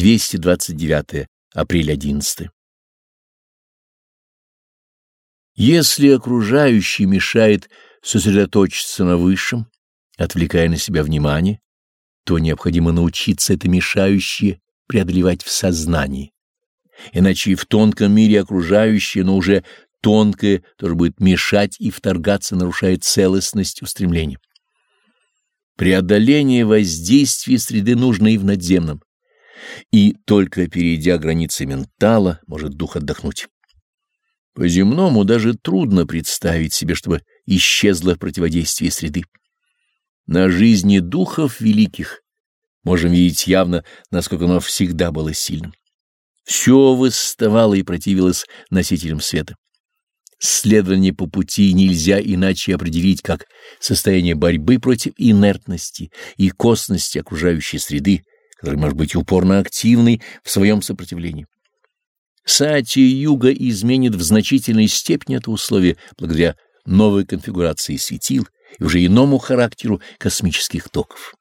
229 апрель 11 Если окружающий мешает сосредоточиться на высшем, отвлекая на себя внимание, то необходимо научиться это мешающее преодолевать в сознании. Иначе и в тонком мире окружающее, но уже тонкое тоже будет мешать и вторгаться, нарушая целостность устремлений. Преодоление воздействия среды нужно и в надземном, и только перейдя границы ментала, может дух отдохнуть. По-земному даже трудно представить себе, чтобы исчезло противодействие среды. На жизни духов великих можем видеть явно, насколько оно всегда было сильным. Все восставало и противилось носителям света. Следование по пути нельзя иначе определить как состояние борьбы против инертности и косности окружающей среды, которая может быть упорно активной в своем сопротивлении. Сати-юга изменит в значительной степени это условие благодаря новой конфигурации светил и уже иному характеру космических токов.